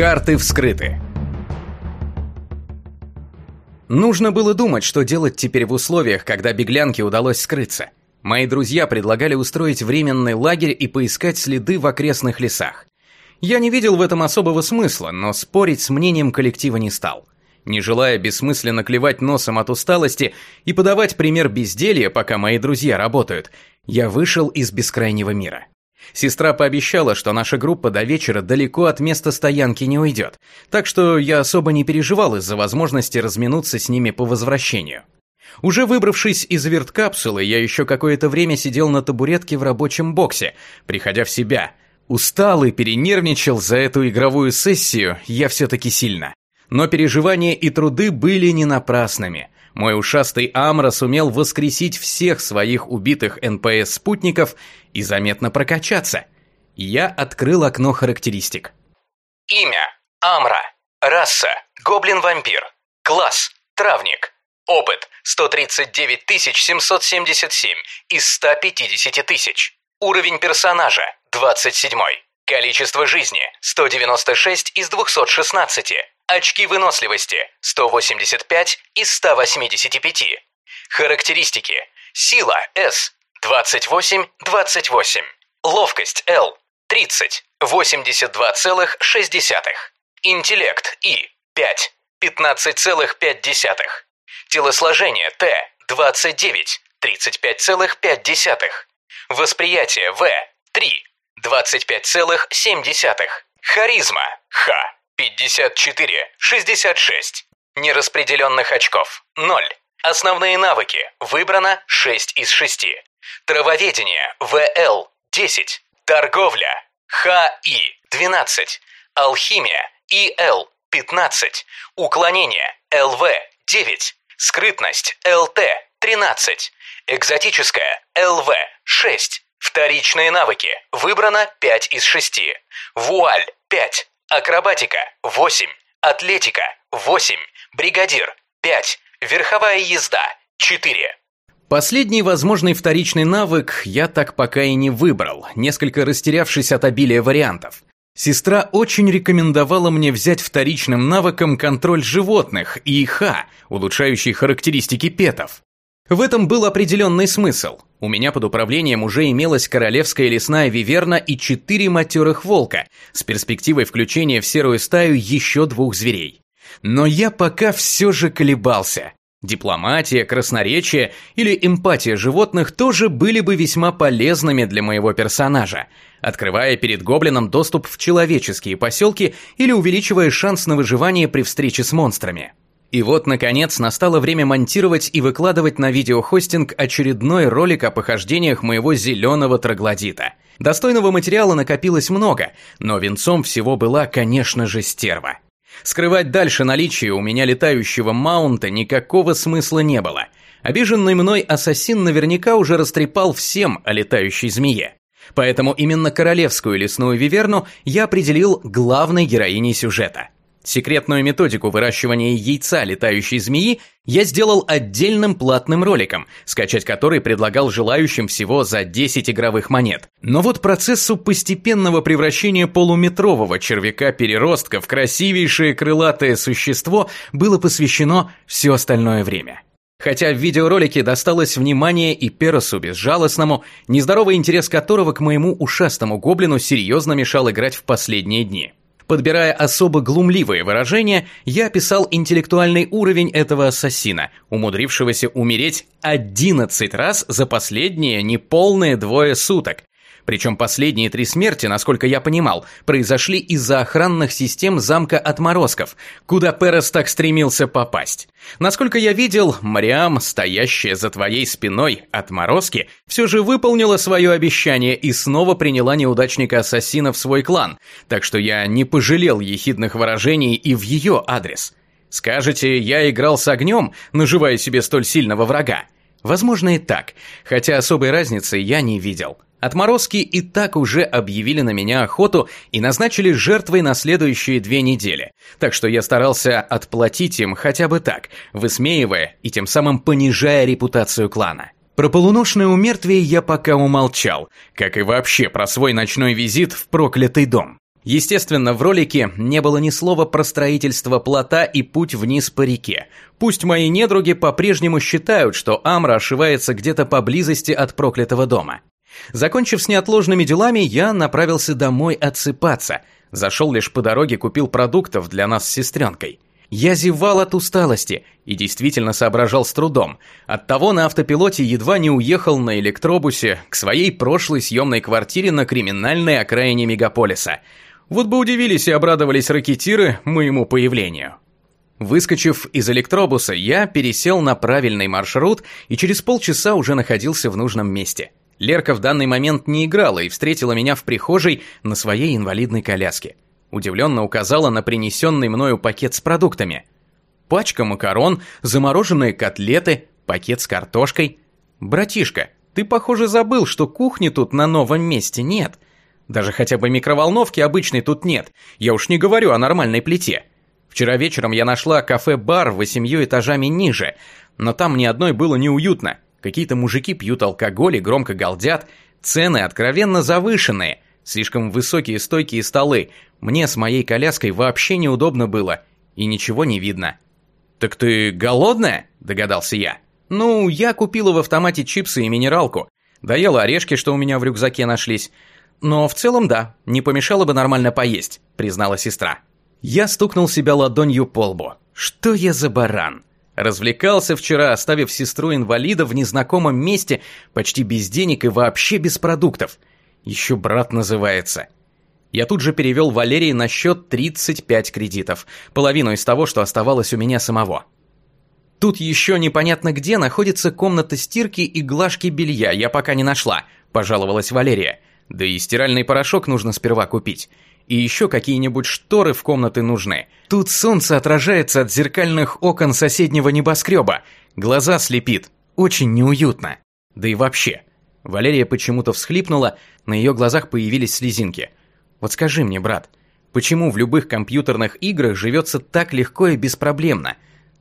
Карты вскрыты. Нужно было думать, что делать теперь в условиях, когда беглянке удалось скрыться. Мои друзья предлагали устроить временный лагерь и поискать следы в окрестных лесах. Я не видел в этом особого смысла, но спорить с мнением коллектива не стал. Не желая бессмысленно клевать носом от усталости и подавать пример безделья, пока мои друзья работают, я вышел из бескрайнего мира. Сестра пообещала, что наша группа до вечера далеко от места стоянки не уйдет, так что я особо не переживал из-за возможности разминуться с ними по возвращению. Уже выбравшись из верткапсулы, я еще какое-то время сидел на табуретке в рабочем боксе, приходя в себя. Устал и перенервничал за эту игровую сессию я все-таки сильно. Но переживания и труды были не напрасными. Мой ушастый Амра сумел воскресить всех своих убитых НПС-спутников и заметно прокачаться. Я открыл окно характеристик. Имя – Амра. Раса – гоблин-вампир. Класс – травник. Опыт – 139 777 из 150 тысяч. Уровень персонажа – 27. Количество жизни – 196 из 216. Очки выносливости – 185 из 185. Характеристики. Сила – S 28, 28. Ловкость L 30, 82,6. Интеллект И 5, 15,5. Телосложение Т 29, 35,5. Восприятие В 3, 25,7. Харизма Х 54, 66. Нераспределенных очков 0. Основные навыки выбрано 6 из 6. Травоведение ВЛ 10. Торговля ХИ 12. Алхимия ИЛ 15. Уклонение ЛВ 9. Скрытность ЛТ 13. Экзотическая ЛВ 6. Вторичные навыки. Выбрано 5 из 6. Вуаль 5. Акробатика 8. Атлетика 8. Бригадир 5. Верховая езда 4. Последний возможный вторичный навык я так пока и не выбрал, несколько растерявшись от обилия вариантов. Сестра очень рекомендовала мне взять вторичным навыком контроль животных и ИХ, улучшающий характеристики петов. В этом был определенный смысл. У меня под управлением уже имелась королевская лесная виверна и четыре матерых волка, с перспективой включения в серую стаю еще двух зверей. Но я пока все же колебался. Дипломатия, красноречие или эмпатия животных тоже были бы весьма полезными для моего персонажа, открывая перед гоблином доступ в человеческие поселки или увеличивая шанс на выживание при встрече с монстрами. И вот, наконец, настало время монтировать и выкладывать на видеохостинг очередной ролик о похождениях моего зеленого троглодита. Достойного материала накопилось много, но венцом всего была, конечно же, стерва. Скрывать дальше наличие у меня летающего маунта никакого смысла не было. Обиженный мной ассасин наверняка уже растрепал всем о летающей змее. Поэтому именно королевскую лесную виверну я определил главной героиней сюжета – Секретную методику выращивания яйца летающей змеи я сделал отдельным платным роликом, скачать который предлагал желающим всего за 10 игровых монет. Но вот процессу постепенного превращения полуметрового червяка-переростка в красивейшее крылатое существо было посвящено все остальное время. Хотя в видеоролике досталось внимание и Перосу безжалостному, нездоровый интерес которого к моему ушастому гоблину серьезно мешал играть в последние дни. Подбирая особо глумливые выражения, я описал интеллектуальный уровень этого ассасина, умудрившегося умереть 11 раз за последние неполные двое суток, причем последние три смерти, насколько я понимал, произошли из-за охранных систем замка отморозков, куда Перес так стремился попасть. Насколько я видел, Мариам, стоящая за твоей спиной отморозки, все же выполнила свое обещание и снова приняла неудачника-ассасина в свой клан, так что я не пожалел ехидных выражений и в ее адрес. Скажете, я играл с огнем, наживая себе столь сильного врага? Возможно и так, хотя особой разницы я не видел. Отморозки и так уже объявили на меня охоту и назначили жертвой на следующие две недели, так что я старался отплатить им хотя бы так, высмеивая и тем самым понижая репутацию клана. Про полуношное умертвие я пока умолчал, как и вообще про свой ночной визит в проклятый дом. Естественно, в ролике не было ни слова про строительство плота и путь вниз по реке. Пусть мои недруги по-прежнему считают, что Амра ошивается где-то поблизости от проклятого дома. Закончив с неотложными делами, я направился домой отсыпаться. Зашел лишь по дороге, купил продуктов для нас с сестренкой. Я зевал от усталости и действительно соображал с трудом. Оттого на автопилоте едва не уехал на электробусе к своей прошлой съемной квартире на криминальной окраине мегаполиса. Вот бы удивились и обрадовались ракетиры моему появлению. Выскочив из электробуса, я пересел на правильный маршрут и через полчаса уже находился в нужном месте. Лерка в данный момент не играла и встретила меня в прихожей на своей инвалидной коляске. Удивленно указала на принесенный мною пакет с продуктами. Пачка макарон, замороженные котлеты, пакет с картошкой. «Братишка, ты, похоже, забыл, что кухни тут на новом месте нет. Даже хотя бы микроволновки обычной тут нет. Я уж не говорю о нормальной плите. Вчера вечером я нашла кафе-бар восемью этажами ниже, но там ни одной было неуютно. Какие-то мужики пьют алкоголь и громко галдят. Цены откровенно завышенные. Слишком высокие стойки и столы. Мне с моей коляской вообще неудобно было. И ничего не видно. «Так ты голодная?» – догадался я. «Ну, я купила в автомате чипсы и минералку. Доела орешки, что у меня в рюкзаке нашлись. Но в целом да, не помешало бы нормально поесть», – признала сестра. Я стукнул себя ладонью по лбу. «Что я за баран?» Развлекался вчера, оставив сестру-инвалида в незнакомом месте, почти без денег и вообще без продуктов. Еще брат называется. Я тут же перевел Валерии на счет 35 кредитов, половину из того, что оставалось у меня самого. Тут еще непонятно где находится комната стирки и глажки белья, я пока не нашла, пожаловалась Валерия. Да и стиральный порошок нужно сперва купить. И еще какие-нибудь шторы в комнаты нужны. Тут солнце отражается от зеркальных окон соседнего небоскреба. Глаза слепит. Очень неуютно. Да и вообще. Валерия почему-то всхлипнула, на ее глазах появились слезинки. Вот скажи мне, брат, почему в любых компьютерных играх живется так легко и беспроблемно?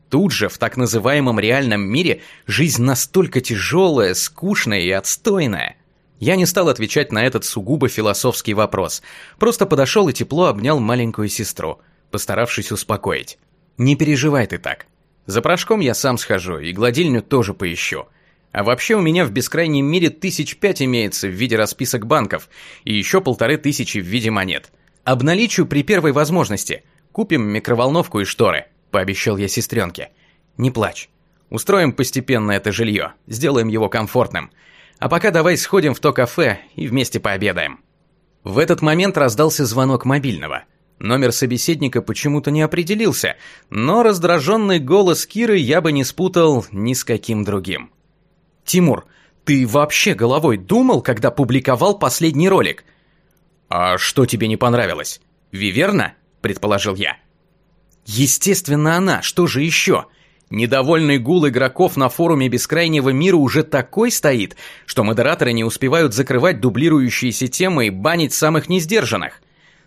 Тут же, в так называемом реальном мире, жизнь настолько тяжелая, скучная и отстойная. Я не стал отвечать на этот сугубо философский вопрос. Просто подошел и тепло обнял маленькую сестру, постаравшись успокоить. «Не переживай ты так. За порошком я сам схожу, и гладильню тоже поищу. А вообще у меня в бескрайнем мире тысяч пять имеется в виде расписок банков, и еще полторы тысячи в виде монет. Обналичу при первой возможности. Купим микроволновку и шторы», – пообещал я сестренке. «Не плачь. Устроим постепенно это жилье, сделаем его комфортным». А пока давай сходим в то кафе и вместе пообедаем. В этот момент раздался звонок мобильного. Номер собеседника почему-то не определился, но раздраженный голос Киры я бы не спутал ни с каким другим. «Тимур, ты вообще головой думал, когда публиковал последний ролик?» «А что тебе не понравилось? Виверна?» – предположил я. «Естественно она, что же еще?» Недовольный гул игроков на форуме Бескрайнего мира уже такой стоит, что модераторы не успевают закрывать дублирующиеся темы и банить самых несдержанных.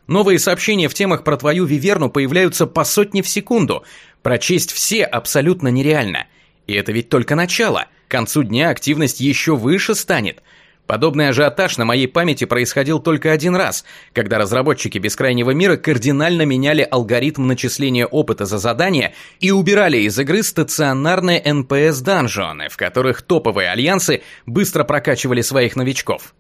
Новые сообщения в темах про твою Виверну появляются по сотне в секунду. Прочесть все абсолютно нереально. И это ведь только начало. К концу дня активность еще выше станет. Подобный ажиотаж на моей памяти происходил только один раз, когда разработчики «Бескрайнего мира» кардинально меняли алгоритм начисления опыта за задания и убирали из игры стационарные NPS-данжоны, в которых топовые альянсы быстро прокачивали своих новичков.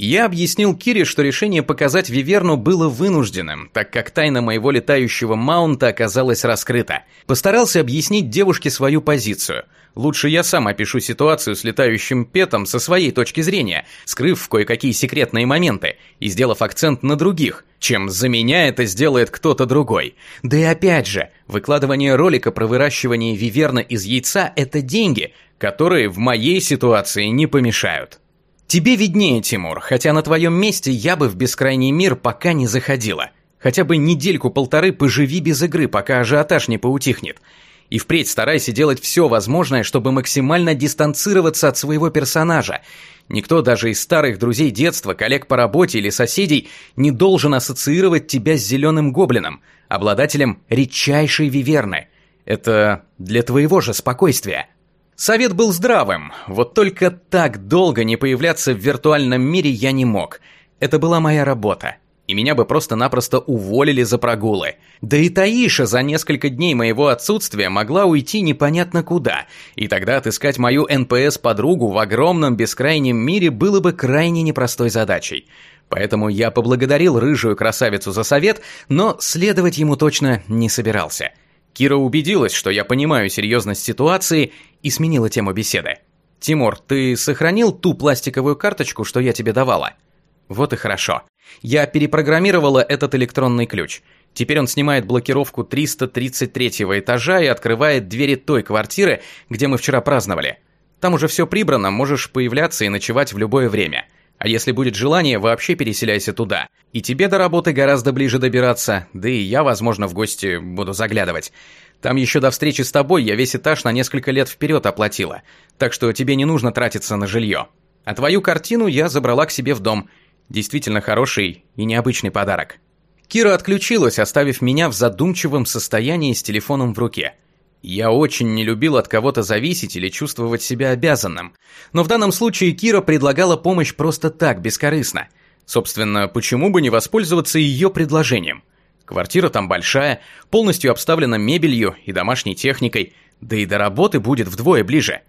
Я объяснил Кире, что решение показать Виверну было вынужденным, так как тайна моего летающего маунта оказалась раскрыта. Постарался объяснить девушке свою позицию. Лучше я сам опишу ситуацию с летающим петом со своей точки зрения, скрыв кое-какие секретные моменты и сделав акцент на других, чем за меня это сделает кто-то другой. Да и опять же, выкладывание ролика про выращивание Виверны из яйца – это деньги, которые в моей ситуации не помешают. Тебе виднее, Тимур, хотя на твоем месте я бы в бескрайний мир пока не заходила. Хотя бы недельку-полторы поживи без игры, пока ажиотаж не поутихнет. И впредь старайся делать все возможное, чтобы максимально дистанцироваться от своего персонажа. Никто даже из старых друзей детства, коллег по работе или соседей не должен ассоциировать тебя с зеленым гоблином, обладателем редчайшей виверны. Это для твоего же спокойствия. Совет был здравым, вот только так долго не появляться в виртуальном мире я не мог. Это была моя работа. и меня бы просто-напросто уволили за прогулы. Да и Таиша за несколько дней моего отсутствия могла уйти непонятно куда, и тогда отыскать мою НПС-подругу в огромном бескрайнем мире было бы крайне непростой задачей. Поэтому я поблагодарил рыжую красавицу за совет, но следовать ему точно не собирался. Кира убедилась, что я понимаю серьезность ситуации, и сменила тему беседы. «Тимур, ты сохранил ту пластиковую карточку, что я тебе давала?» «Вот и хорошо. Я перепрограммировала этот электронный ключ. Теперь он снимает блокировку 333 этажа и открывает двери той квартиры, где мы вчера праздновали. Там уже все прибрано, можешь появляться и ночевать в любое время. А если будет желание, вообще переселяйся туда. И тебе до работы гораздо ближе добираться, да и я, возможно, в гости буду заглядывать. Там еще до встречи с тобой я весь этаж на несколько лет вперед оплатила, так что тебе не нужно тратиться на жилье. А твою картину я забрала к себе в дом. Действительно хороший и необычный подарок. Кира отключилась, оставив меня в задумчивом состоянии с телефоном в руке. Я очень не любил от кого-то зависеть или чувствовать себя обязанным. Но в данном случае Кира предлагала помощь просто так, бескорыстно. Собственно, почему бы не воспользоваться ее предложением? Квартира там большая, полностью обставлена мебелью и домашней техникой, да и до работы будет вдвое ближе.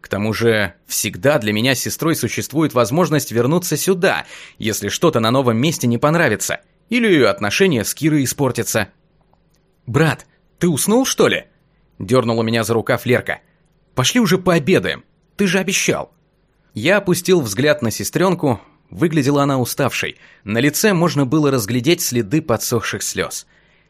К тому же, всегда для меня с сестрой существует возможность вернуться сюда, если что-то на новом месте не понравится, или отношения с Кирой испортятся. «Брат, ты уснул, что ли?» Дернула меня за рукав Лерка. «Пошли уже пообедаем, ты же обещал». Я опустил взгляд на сестренку, Выглядела она уставшей. На лице можно было разглядеть следы подсохших слез.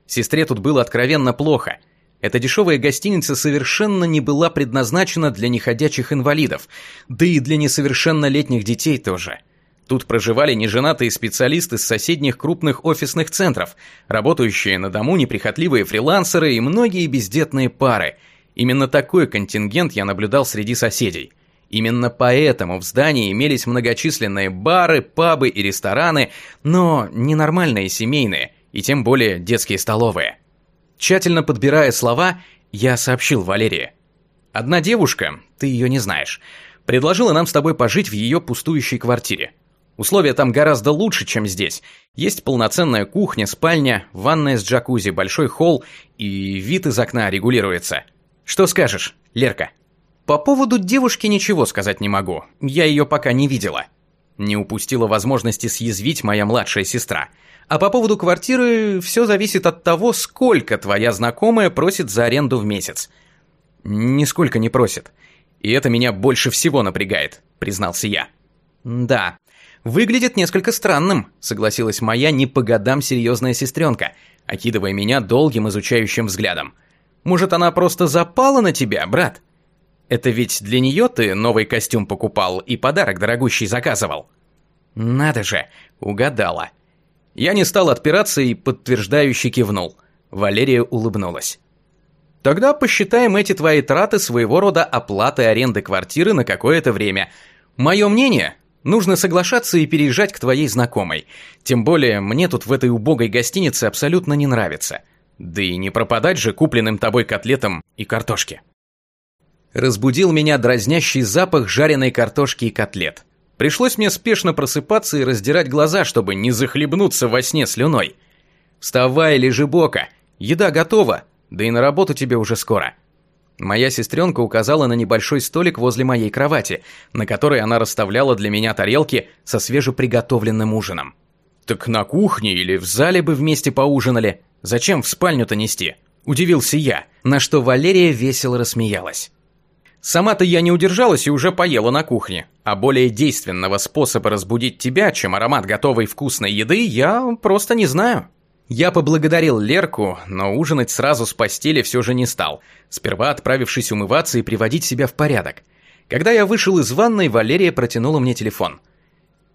Сестре тут было откровенно плохо. Эта дешевая гостиница совершенно не была предназначена для неходячих инвалидов, да и для несовершеннолетних детей тоже. Тут проживали неженатые специалисты с соседних крупных офисных центров, работающие на дому неприхотливые фрилансеры и многие бездетные пары. Именно такой контингент я наблюдал среди соседей – Именно поэтому в здании имелись многочисленные бары, пабы и рестораны, но не нормальные семейные, и тем более детские столовые. Тщательно подбирая слова, я сообщил Валерии. «Одна девушка, ты ее не знаешь, предложила нам с тобой пожить в ее пустующей квартире. Условия там гораздо лучше, чем здесь. Есть полноценная кухня, спальня, ванная с джакузи, большой холл и вид из окна регулируется. Что скажешь, Лерка?» По поводу девушки ничего сказать не могу. Я ее пока не видела. Не упустила возможности съязвить моя младшая сестра. А по поводу квартиры все зависит от того, сколько твоя знакомая просит за аренду в месяц. Нисколько не просит. И это меня больше всего напрягает, признался я. Да, выглядит несколько странным, согласилась моя не по годам серьезная сестренка, окидывая меня долгим изучающим взглядом. Может, она просто запала на тебя, брат? Это ведь для нее ты новый костюм покупал и подарок дорогущий заказывал. Надо же, угадала. Я не стал отпираться и подтверждающе кивнул. Валерия улыбнулась. Тогда посчитаем эти твои траты своего рода оплатой аренды квартиры на какое-то время. Мое мнение, нужно соглашаться и переезжать к твоей знакомой. Тем более, мне тут в этой убогой гостинице абсолютно не нравится. Да и не пропадать же купленным тобой котлетам и картошке. Разбудил меня дразнящий запах жареной картошки и котлет. Пришлось мне спешно просыпаться и раздирать глаза, чтобы не захлебнуться во сне слюной. «Вставай, лежи бока, еда готова, да и на работу тебе уже скоро». Моя сестренка указала на небольшой столик возле моей кровати, на которой она расставляла для меня тарелки со свежеприготовленным ужином. «Так на кухне или в зале бы вместе поужинали. Зачем в спальню-то нести?» Удивился я, на что Валерия весело рассмеялась. Сама-то я не удержалась и уже поела на кухне. А более действенного способа разбудить тебя, чем аромат готовой вкусной еды, я просто не знаю. Я поблагодарил Лерку, но ужинать сразу с постели все же не стал, сперва отправившись умываться и приводить себя в порядок. Когда я вышел из ванной, Валерия протянула мне телефон.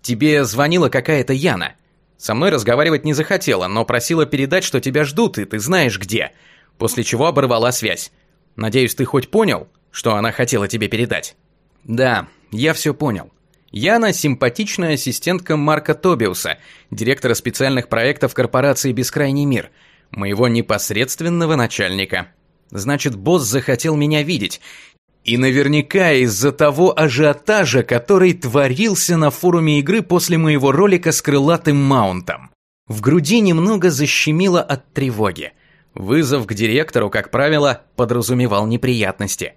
«Тебе звонила какая-то Яна. Со мной разговаривать не захотела, но просила передать, что тебя ждут, и ты знаешь где». После чего оборвала связь. «Надеюсь, ты хоть понял?» что она хотела тебе передать. Да, я все понял. Яна – симпатичная ассистентка Марка Тобиуса, директора специальных проектов корпорации «Бескрайний мир», моего непосредственного начальника. Значит, босс захотел меня видеть. И наверняка из-за того ажиотажа, который творился на форуме игры после моего ролика с крылатым маунтом. В груди немного защемило от тревоги. Вызов к директору, как правило, подразумевал неприятности.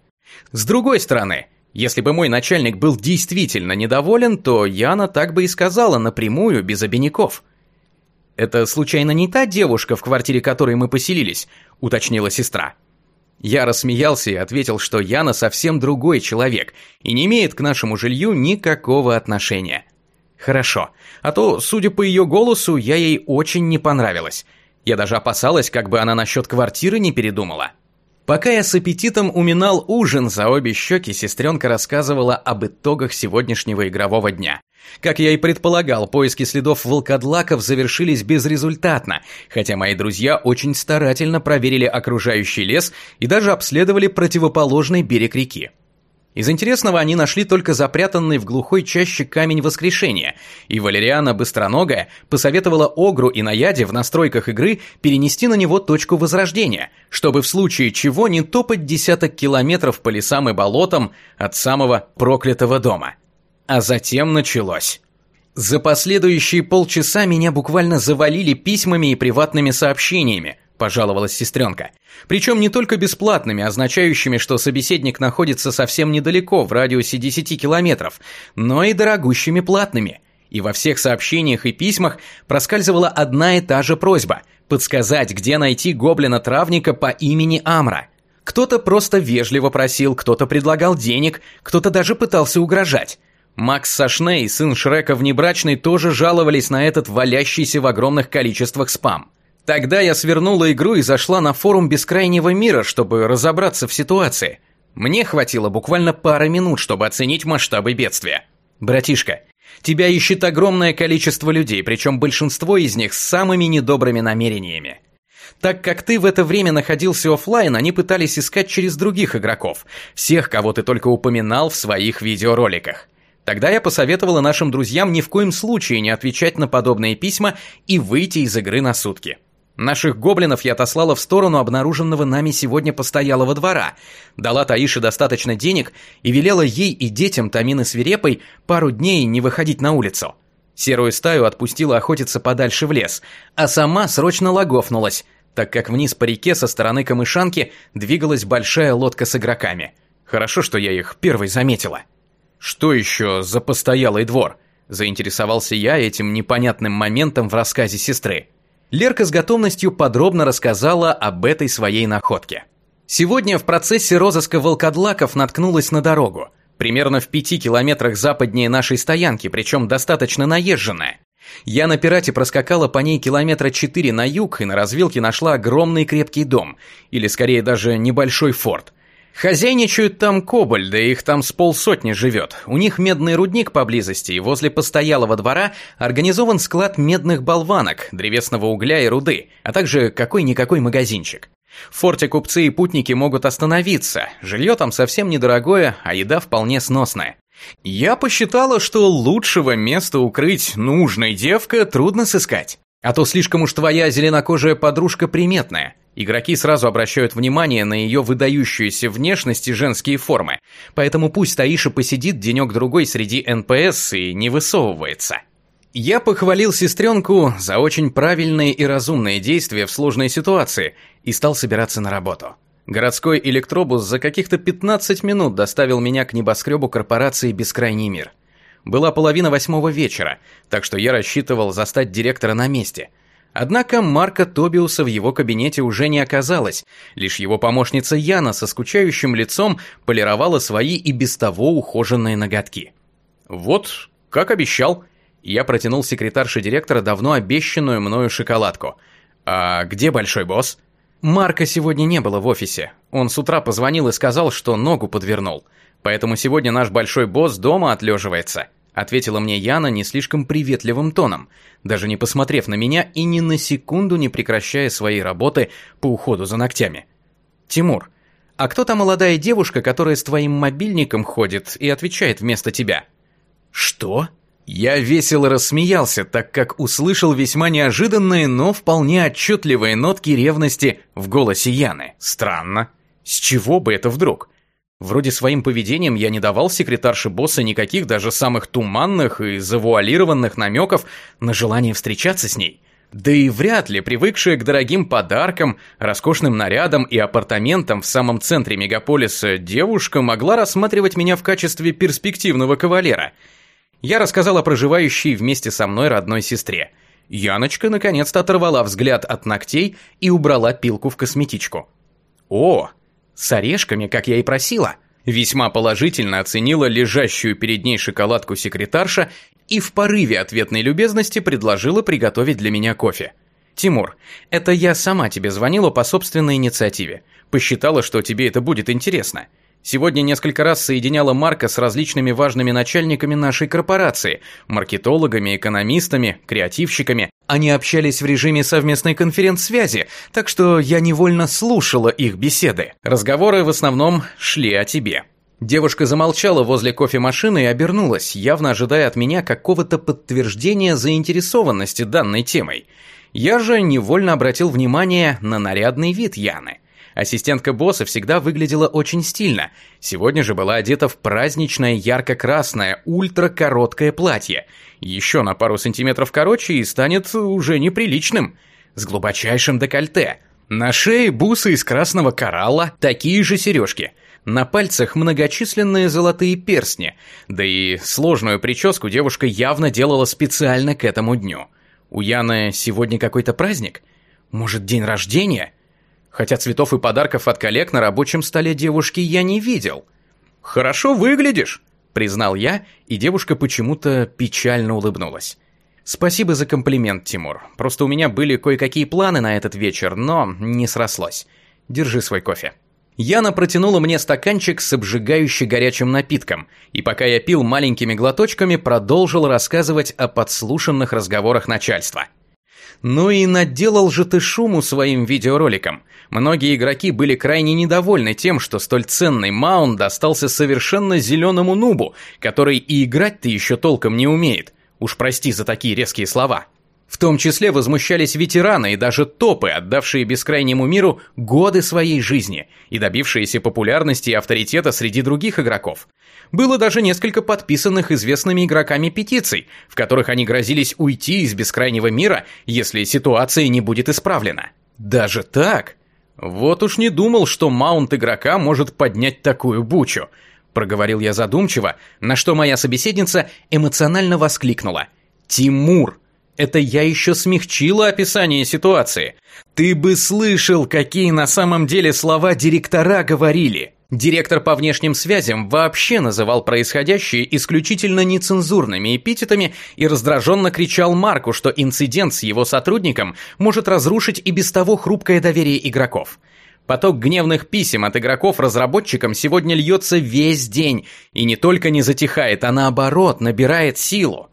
С другой стороны, если бы мой начальник был действительно недоволен, то Яна так бы и сказала напрямую, без обиняков. «Это случайно не та девушка, в квартире которой мы поселились?» – уточнила сестра. Я рассмеялся и ответил, что Яна совсем другой человек и не имеет к нашему жилью никакого отношения. Хорошо, а то, судя по ее голосу, я ей очень не понравилась. Я даже опасалась, как бы она насчет квартиры не передумала. Пока я с аппетитом уминал ужин, за обе щеки сестренка рассказывала об итогах сегодняшнего игрового дня. Как я и предполагал, поиски следов волкодлаков завершились безрезультатно, хотя мои друзья очень старательно проверили окружающий лес и даже обследовали противоположный берег реки. Из интересного они нашли только запрятанный в глухой чаще камень воскрешения, и Валериана Быстроногая посоветовала Огру и Наяде в настройках игры перенести на него точку возрождения, чтобы в случае чего не топать десяток километров по лесам и болотам от самого проклятого дома. А затем началось. За последующие полчаса меня буквально завалили письмами и приватными сообщениями, пожаловалась сестренка. Причем не только бесплатными, означающими, что собеседник находится совсем недалеко, в радиусе 10 километров, но и дорогущими платными. И во всех сообщениях и письмах проскальзывала одна и та же просьба – подсказать, где найти гоблина-травника по имени Амра. Кто-то просто вежливо просил, кто-то предлагал денег, кто-то даже пытался угрожать. Макс Сашне и сын Шрека внебрачный тоже жаловались на этот валящийся в огромных количествах спам. Тогда я свернула игру и зашла на форум Бескрайнего мира, чтобы разобраться в ситуации. Мне хватило буквально пары минут, чтобы оценить масштабы бедствия. Братишка, тебя ищет огромное количество людей, причем большинство из них с самыми недобрыми намерениями. Так как ты в это время находился офлайн, они пытались искать через других игроков, всех, кого ты только упоминал в своих видеороликах. Тогда я посоветовала нашим друзьям ни в коем случае не отвечать на подобные письма и выйти из игры на сутки. Наших гоблинов я отослала в сторону обнаруженного нами сегодня постоялого двора, дала Таише достаточно денег и велела ей и детям Тамины Свирепой пару дней не выходить на улицу. Серую стаю отпустила охотиться подальше в лес, а сама срочно логофнулась, так как вниз по реке со стороны Камышанки двигалась большая лодка с игроками. Хорошо, что я их первой заметила. «Что еще за постоялый двор?» – заинтересовался я этим непонятным моментом в рассказе сестры. Лерка с готовностью подробно рассказала об этой своей находке. Сегодня в процессе розыска волкодлаков наткнулась на дорогу, примерно в пяти километрах западнее нашей стоянки, причем достаточно наезженная. Я на пирате проскакала по ней километра четыре на юг и на развилке нашла огромный крепкий дом, или скорее даже небольшой форт – Хозяйничают там кобальды, их там с полсотни живет. У них медный рудник поблизости, и возле постоялого двора организован склад медных болванок, древесного угля и руды, а также какой-никакой магазинчик. В форте купцы и путники могут остановиться, жилье там совсем недорогое, а еда вполне сносная. Я посчитала, что лучшего места укрыть нужной девка трудно сыскать. А то слишком уж твоя зеленокожая подружка приметная. Игроки сразу обращают внимание на ее выдающуюся внешность и женские формы, поэтому пусть Таиша посидит денек-другой среди НПС и не высовывается. Я похвалил сестренку за очень правильные и разумные действия в сложной ситуации и стал собираться на работу. Городской электробус за каких-то 15 минут доставил меня к небоскребу корпорации «Бескрайний мир». Была половина восьмого вечера, так что я рассчитывал застать директора на месте – Однако Марка Тобиуса в его кабинете уже не оказалось, лишь его помощница Яна со скучающим лицом полировала свои и без того ухоженные ноготки. «Вот, как обещал», я протянул секретарше директора давно обещанную мною шоколадку. «А где большой босс?» Марка сегодня не было в офисе. Он с утра позвонил и сказал, что ногу подвернул. Поэтому сегодня наш большой босс дома отлеживается. Ответила мне Яна не слишком приветливым тоном, даже не посмотрев на меня и ни на секунду не прекращая своей работы по уходу за ногтями. «Тимур, а кто та молодая девушка, которая с твоим мобильником ходит и отвечает вместо тебя?» «Что?» Я весело рассмеялся, так как услышал весьма неожиданные, но вполне отчетливые нотки ревности в голосе Яны. Странно. С чего бы это вдруг? Вроде своим поведением я не давал секретарше босса никаких даже самых туманных и завуалированных намеков на желание встречаться с ней. Да и вряд ли привыкшая к дорогим подаркам, роскошным нарядам и апартаментам в самом центре мегаполиса девушка могла рассматривать меня в качестве перспективного кавалера. Я рассказал о проживающей вместе со мной родной сестре. Яночка наконец-то оторвала взгляд от ногтей и убрала пилку в косметичку. «О, с орешками, как я и просила!» Весьма положительно оценила лежащую перед ней шоколадку секретарша и в порыве ответной любезности предложила приготовить для меня кофе. «Тимур, это я сама тебе звонила по собственной инициативе. Посчитала, что тебе это будет интересно. Сегодня несколько раз соединяла Марка с различными важными начальниками нашей корпорации, маркетологами, экономистами, креативщиками. Они общались в режиме совместной конференц-связи, так что я невольно слушала их беседы. Разговоры в основном шли о тебе. Девушка замолчала возле кофемашины и обернулась, явно ожидая от меня какого-то подтверждения заинтересованности данной темой. Я же невольно обратил внимание на нарядный вид Яны. Ассистентка босса всегда выглядела очень стильно. Сегодня же была одета в праздничное ярко-красное, ультракороткое платье. Еще на пару сантиметров короче и станет уже неприличным. С глубочайшим декольте. На шее бусы из красного коралла, такие же сережки – на пальцах многочисленные золотые перстни, да и сложную прическу девушка явно делала специально к этому дню. У Яны сегодня какой-то праздник? Может, день рождения? Хотя цветов и подарков от коллег на рабочем столе девушки я не видел. «Хорошо выглядишь», — признал я, и девушка почему-то печально улыбнулась. «Спасибо за комплимент, Тимур. Просто у меня были кое-какие планы на этот вечер, но не срослось. Держи свой кофе». Яна протянула мне стаканчик с обжигающе горячим напитком, и пока я пил маленькими глоточками, продолжил рассказывать о подслушанных разговорах начальства. Ну и наделал же ты шуму своим видеороликом. Многие игроки были крайне недовольны тем, что столь ценный маунт достался совершенно зеленому нубу, который и играть-то еще толком не умеет. Уж прости за такие резкие слова. В том числе возмущались ветераны и даже топы, отдавшие бескрайнему миру годы своей жизни и добившиеся популярности и авторитета среди других игроков. Было даже несколько подписанных известными игроками петиций, в которых они грозились уйти из бескрайнего мира, если ситуация не будет исправлена. Даже так? Вот уж не думал, что маунт игрока может поднять такую бучу. Проговорил я задумчиво, на что моя собеседница эмоционально воскликнула. «Тимур, это я еще смягчила описание ситуации. Ты бы слышал, какие на самом деле слова директора говорили. Директор по внешним связям вообще называл происходящее исключительно нецензурными эпитетами и раздраженно кричал Марку, что инцидент с его сотрудником может разрушить и без того хрупкое доверие игроков. Поток гневных писем от игроков разработчикам сегодня льется весь день и не только не затихает, а наоборот набирает силу.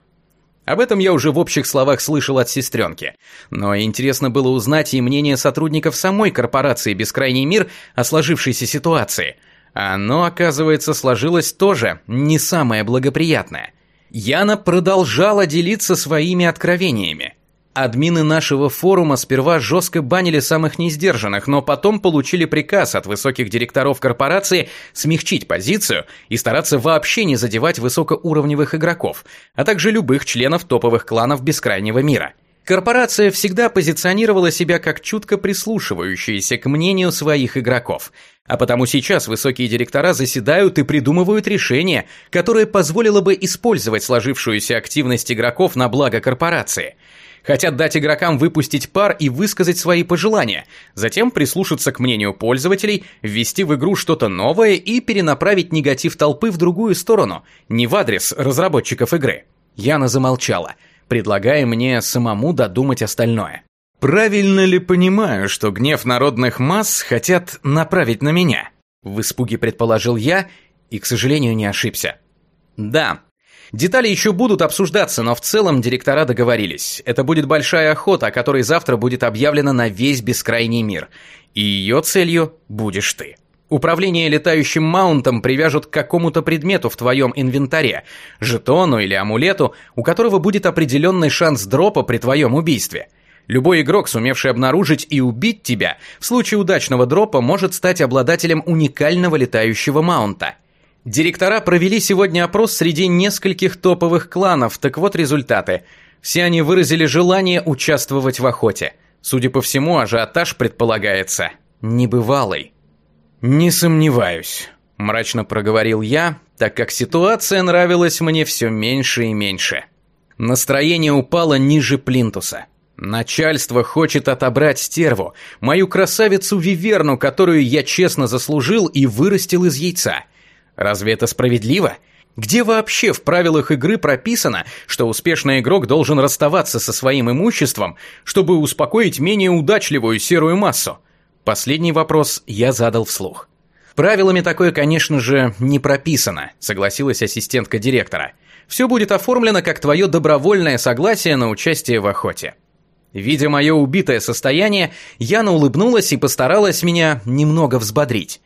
Об этом я уже в общих словах слышал от сестренки. Но интересно было узнать и мнение сотрудников самой корпорации «Бескрайний мир» о сложившейся ситуации. Оно, оказывается, сложилось тоже не самое благоприятное. Яна продолжала делиться своими откровениями. Админы нашего форума сперва жестко банили самых несдержанных, но потом получили приказ от высоких директоров корпорации смягчить позицию и стараться вообще не задевать высокоуровневых игроков, а также любых членов топовых кланов бескрайнего мира. Корпорация всегда позиционировала себя как чутко прислушивающаяся к мнению своих игроков, а потому сейчас высокие директора заседают и придумывают решение, которое позволило бы использовать сложившуюся активность игроков на благо корпорации – Хотят дать игрокам выпустить пар и высказать свои пожелания, затем прислушаться к мнению пользователей, ввести в игру что-то новое и перенаправить негатив толпы в другую сторону, не в адрес разработчиков игры. Яна замолчала, предлагая мне самому додумать остальное. «Правильно ли понимаю, что гнев народных масс хотят направить на меня?» В испуге предположил я и, к сожалению, не ошибся. «Да, Детали еще будут обсуждаться, но в целом директора договорились. Это будет большая охота, о которой завтра будет объявлена на весь бескрайний мир. И ее целью будешь ты. Управление летающим маунтом привяжут к какому-то предмету в твоем инвентаре, жетону или амулету, у которого будет определенный шанс дропа при твоем убийстве. Любой игрок, сумевший обнаружить и убить тебя, в случае удачного дропа может стать обладателем уникального летающего маунта – Директора провели сегодня опрос среди нескольких топовых кланов, так вот результаты. Все они выразили желание участвовать в охоте. Судя по всему, ажиотаж предполагается небывалый. «Не сомневаюсь», – мрачно проговорил я, так как ситуация нравилась мне все меньше и меньше. Настроение упало ниже плинтуса. Начальство хочет отобрать стерву, мою красавицу Виверну, которую я честно заслужил и вырастил из яйца. Разве это справедливо? Где вообще в правилах игры прописано, что успешный игрок должен расставаться со своим имуществом, чтобы успокоить менее удачливую серую массу? Последний вопрос я задал вслух. Правилами такое, конечно же, не прописано, согласилась ассистентка директора. Все будет оформлено как твое добровольное согласие на участие в охоте. Видя мое убитое состояние, Яна улыбнулась и постаралась меня немного взбодрить.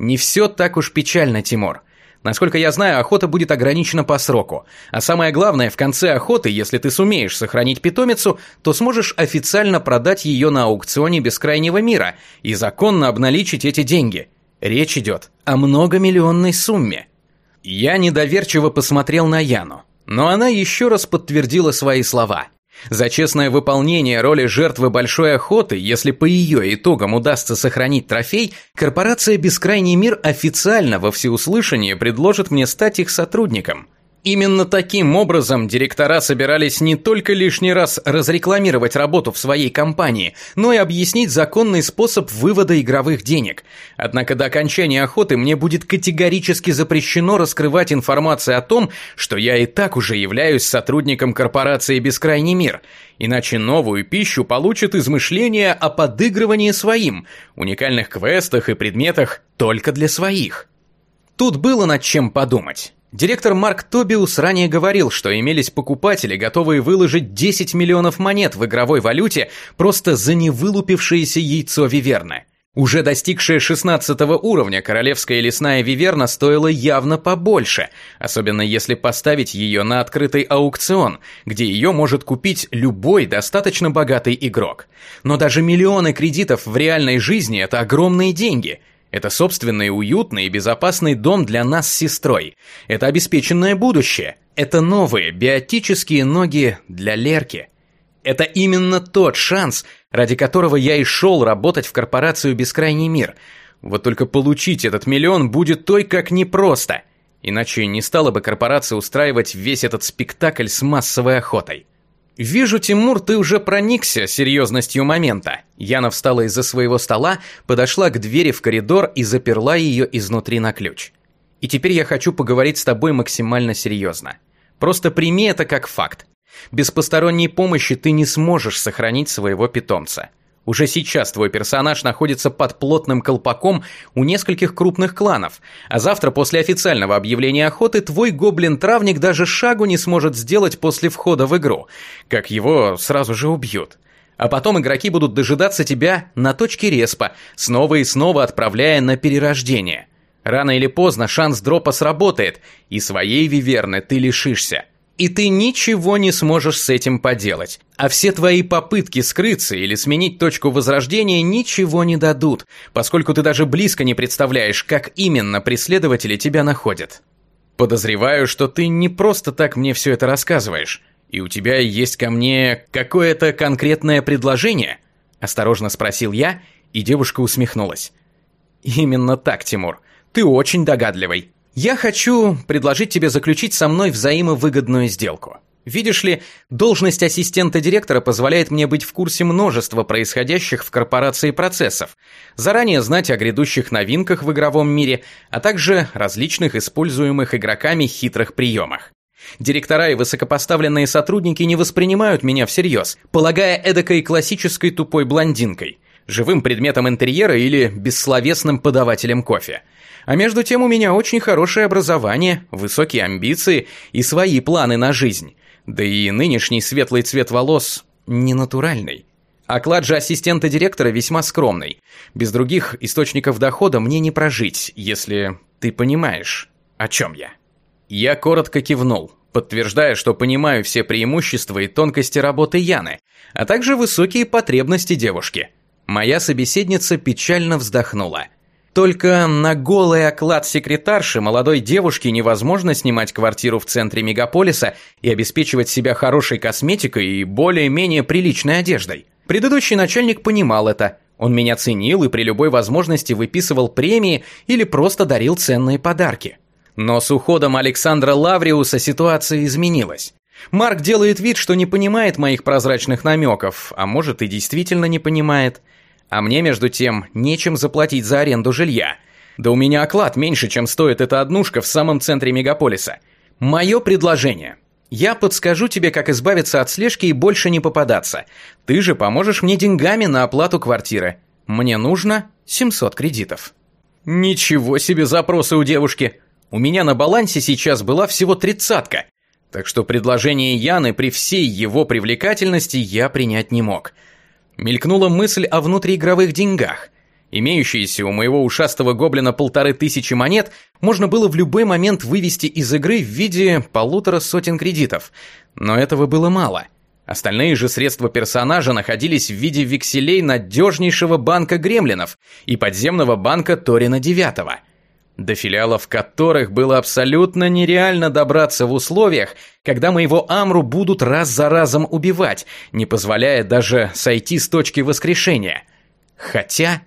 «Не все так уж печально, Тимур. Насколько я знаю, охота будет ограничена по сроку. А самое главное, в конце охоты, если ты сумеешь сохранить питомицу, то сможешь официально продать ее на аукционе Бескрайнего мира и законно обналичить эти деньги. Речь идет о многомиллионной сумме». Я недоверчиво посмотрел на Яну, но она еще раз подтвердила свои слова – за честное выполнение роли жертвы большой охоты, если по ее итогам удастся сохранить трофей, корпорация «Бескрайний мир» официально во всеуслышание предложит мне стать их сотрудником – Именно таким образом директора собирались не только лишний раз разрекламировать работу в своей компании, но и объяснить законный способ вывода игровых денег. Однако до окончания охоты мне будет категорически запрещено раскрывать информацию о том, что я и так уже являюсь сотрудником корпорации «Бескрайний мир», иначе новую пищу получат измышления о подыгрывании своим, уникальных квестах и предметах только для своих. Тут было над чем подумать. Директор Марк Тобиус ранее говорил, что имелись покупатели, готовые выложить 10 миллионов монет в игровой валюте просто за невылупившееся яйцо Виверны. Уже достигшая 16 уровня королевская лесная виверна стоила явно побольше, особенно если поставить ее на открытый аукцион, где ее может купить любой достаточно богатый игрок. Но даже миллионы кредитов в реальной жизни – это огромные деньги – это собственный уютный и безопасный дом для нас с сестрой. Это обеспеченное будущее. Это новые биотические ноги для Лерки. Это именно тот шанс, ради которого я и шел работать в корпорацию «Бескрайний мир». Вот только получить этот миллион будет той как непросто. Иначе не стала бы корпорация устраивать весь этот спектакль с массовой охотой. «Вижу, Тимур, ты уже проникся серьезностью момента». Яна встала из-за своего стола, подошла к двери в коридор и заперла ее изнутри на ключ. «И теперь я хочу поговорить с тобой максимально серьезно. Просто прими это как факт. Без посторонней помощи ты не сможешь сохранить своего питомца. Уже сейчас твой персонаж находится под плотным колпаком у нескольких крупных кланов, а завтра после официального объявления охоты твой гоблин-травник даже шагу не сможет сделать после входа в игру, как его сразу же убьют. А потом игроки будут дожидаться тебя на точке респа, снова и снова отправляя на перерождение. Рано или поздно шанс дропа сработает, и своей виверны ты лишишься и ты ничего не сможешь с этим поделать. А все твои попытки скрыться или сменить точку возрождения ничего не дадут, поскольку ты даже близко не представляешь, как именно преследователи тебя находят. Подозреваю, что ты не просто так мне все это рассказываешь, и у тебя есть ко мне какое-то конкретное предложение? Осторожно спросил я, и девушка усмехнулась. Именно так, Тимур. Ты очень догадливый. Я хочу предложить тебе заключить со мной взаимовыгодную сделку. Видишь ли, должность ассистента директора позволяет мне быть в курсе множества происходящих в корпорации процессов, заранее знать о грядущих новинках в игровом мире, а также различных используемых игроками хитрых приемах. Директора и высокопоставленные сотрудники не воспринимают меня всерьез, полагая эдакой классической тупой блондинкой, живым предметом интерьера или бессловесным подавателем кофе – а между тем у меня очень хорошее образование, высокие амбиции и свои планы на жизнь. Да и нынешний светлый цвет волос не натуральный. Оклад же ассистента директора весьма скромный. Без других источников дохода мне не прожить, если ты понимаешь, о чем я. Я коротко кивнул, подтверждая, что понимаю все преимущества и тонкости работы Яны, а также высокие потребности девушки. Моя собеседница печально вздохнула – Только на голый оклад секретарши молодой девушке невозможно снимать квартиру в центре мегаполиса и обеспечивать себя хорошей косметикой и более-менее приличной одеждой. Предыдущий начальник понимал это. Он меня ценил и при любой возможности выписывал премии или просто дарил ценные подарки. Но с уходом Александра Лавриуса ситуация изменилась. Марк делает вид, что не понимает моих прозрачных намеков, а может и действительно не понимает. А мне, между тем, нечем заплатить за аренду жилья. Да у меня оклад меньше, чем стоит эта однушка в самом центре мегаполиса. Мое предложение. Я подскажу тебе, как избавиться от слежки и больше не попадаться. Ты же поможешь мне деньгами на оплату квартиры. Мне нужно 700 кредитов. Ничего себе запросы у девушки. У меня на балансе сейчас была всего тридцатка. Так что предложение Яны при всей его привлекательности я принять не мог. Мелькнула мысль о внутриигровых деньгах. Имеющиеся у моего ушастого гоблина полторы тысячи монет можно было в любой момент вывести из игры в виде полутора сотен кредитов. Но этого было мало. Остальные же средства персонажа находились в виде векселей надежнейшего банка гремлинов и подземного банка Торина Девятого – до филиалов которых было абсолютно нереально добраться в условиях, когда моего Амру будут раз за разом убивать, не позволяя даже сойти с точки воскрешения. Хотя...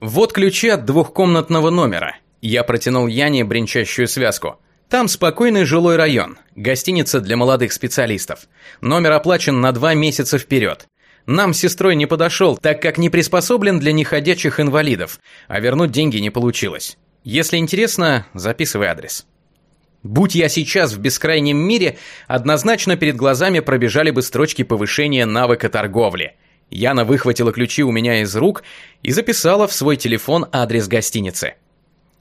Вот ключи от двухкомнатного номера. Я протянул Яне бренчащую связку. Там спокойный жилой район, гостиница для молодых специалистов. Номер оплачен на два месяца вперед. Нам с сестрой не подошел, так как не приспособлен для неходячих инвалидов, а вернуть деньги не получилось. Если интересно, записывай адрес. Будь я сейчас в бескрайнем мире, однозначно перед глазами пробежали бы строчки повышения навыка торговли. Яна выхватила ключи у меня из рук и записала в свой телефон адрес гостиницы.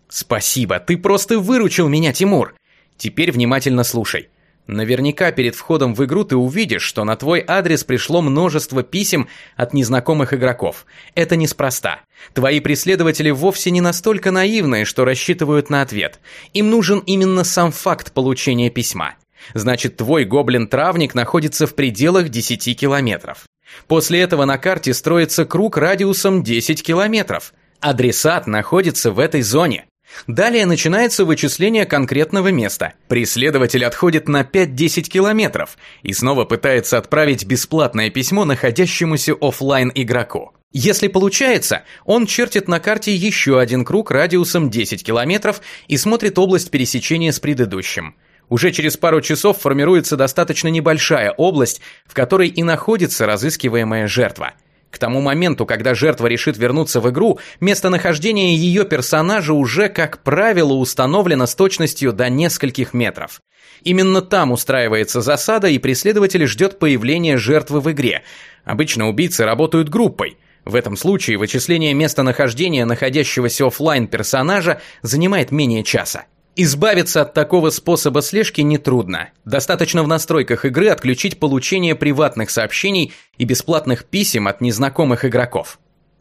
«Спасибо, ты просто выручил меня, Тимур. Теперь внимательно слушай. Наверняка перед входом в игру ты увидишь, что на твой адрес пришло множество писем от незнакомых игроков. Это неспроста. Твои преследователи вовсе не настолько наивные, что рассчитывают на ответ. Им нужен именно сам факт получения письма. Значит, твой гоблин-травник находится в пределах 10 километров. После этого на карте строится круг радиусом 10 километров. Адресат находится в этой зоне. Далее начинается вычисление конкретного места. Преследователь отходит на 5-10 километров и снова пытается отправить бесплатное письмо находящемуся офлайн игроку. Если получается, он чертит на карте еще один круг радиусом 10 километров и смотрит область пересечения с предыдущим. Уже через пару часов формируется достаточно небольшая область, в которой и находится разыскиваемая жертва – к тому моменту, когда жертва решит вернуться в игру, местонахождение ее персонажа уже, как правило, установлено с точностью до нескольких метров. Именно там устраивается засада, и преследователь ждет появления жертвы в игре. Обычно убийцы работают группой. В этом случае вычисление местонахождения находящегося офлайн персонажа занимает менее часа. Избавиться от такого способа слежки нетрудно. Достаточно в настройках игры отключить получение приватных сообщений и бесплатных писем от незнакомых игроков.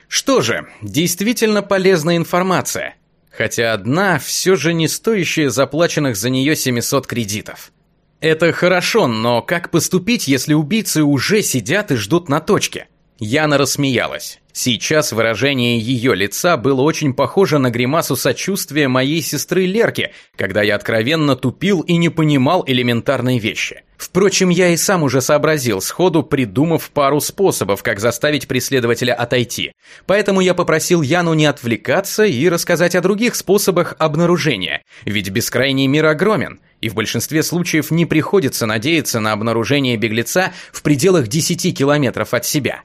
Что же, действительно полезная информация. Хотя одна все же не стоящая заплаченных за нее 700 кредитов. Это хорошо, но как поступить, если убийцы уже сидят и ждут на точке? Яна рассмеялась. Сейчас выражение ее лица было очень похоже на гримасу сочувствия моей сестры Лерки, когда я откровенно тупил и не понимал элементарной вещи. Впрочем, я и сам уже сообразил, сходу придумав пару способов, как заставить преследователя отойти. Поэтому я попросил Яну не отвлекаться и рассказать о других способах обнаружения, ведь бескрайний мир огромен, и в большинстве случаев не приходится надеяться на обнаружение беглеца в пределах 10 километров от себя.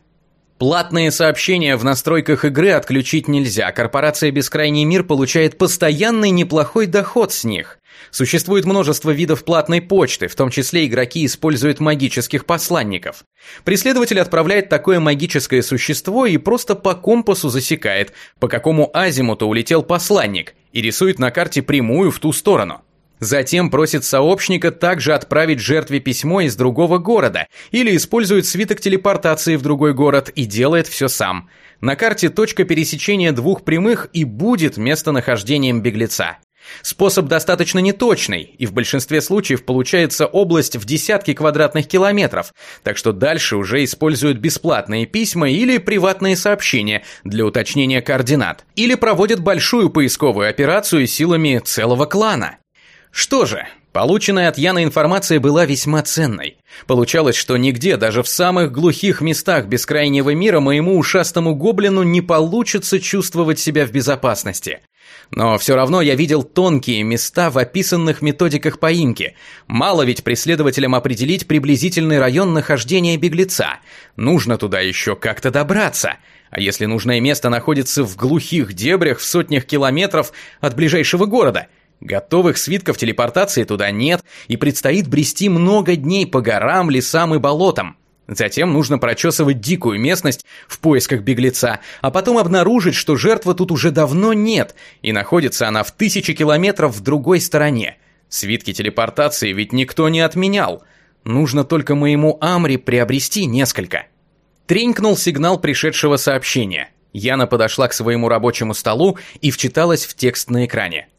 Платные сообщения в настройках игры отключить нельзя. Корпорация «Бескрайний мир» получает постоянный неплохой доход с них. Существует множество видов платной почты, в том числе игроки используют магических посланников. Преследователь отправляет такое магическое существо и просто по компасу засекает, по какому азимуту улетел посланник, и рисует на карте прямую в ту сторону. Затем просит сообщника также отправить жертве письмо из другого города или использует свиток телепортации в другой город и делает все сам. На карте точка пересечения двух прямых и будет местонахождением беглеца. Способ достаточно неточный, и в большинстве случаев получается область в десятки квадратных километров, так что дальше уже используют бесплатные письма или приватные сообщения для уточнения координат, или проводят большую поисковую операцию силами целого клана. Что же, Полученная от Яны информация была весьма ценной. Получалось, что нигде, даже в самых глухих местах бескрайнего мира, моему ушастому гоблину не получится чувствовать себя в безопасности. Но все равно я видел тонкие места в описанных методиках поимки. Мало ведь преследователям определить приблизительный район нахождения беглеца. Нужно туда еще как-то добраться. А если нужное место находится в глухих дебрях в сотнях километров от ближайшего города – Готовых свитков телепортации туда нет, и предстоит брести много дней по горам, лесам и болотам. Затем нужно прочесывать дикую местность в поисках беглеца, а потом обнаружить, что жертвы тут уже давно нет, и находится она в тысячи километров в другой стороне. Свитки телепортации ведь никто не отменял. Нужно только моему Амри приобрести несколько. Тренькнул сигнал пришедшего сообщения. Яна подошла к своему рабочему столу и вчиталась в текст на экране.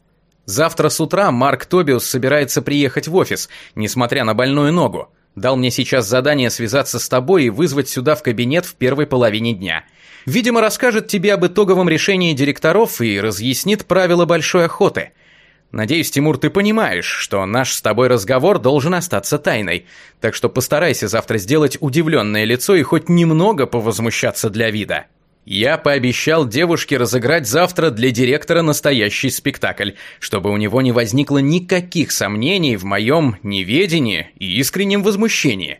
Завтра с утра Марк Тобиус собирается приехать в офис, несмотря на больную ногу. Дал мне сейчас задание связаться с тобой и вызвать сюда в кабинет в первой половине дня. Видимо, расскажет тебе об итоговом решении директоров и разъяснит правила большой охоты. Надеюсь, Тимур, ты понимаешь, что наш с тобой разговор должен остаться тайной, так что постарайся завтра сделать удивленное лицо и хоть немного повозмущаться для вида. Я пообещал девушке разыграть завтра для директора настоящий спектакль, чтобы у него не возникло никаких сомнений в моем неведении и искреннем возмущении.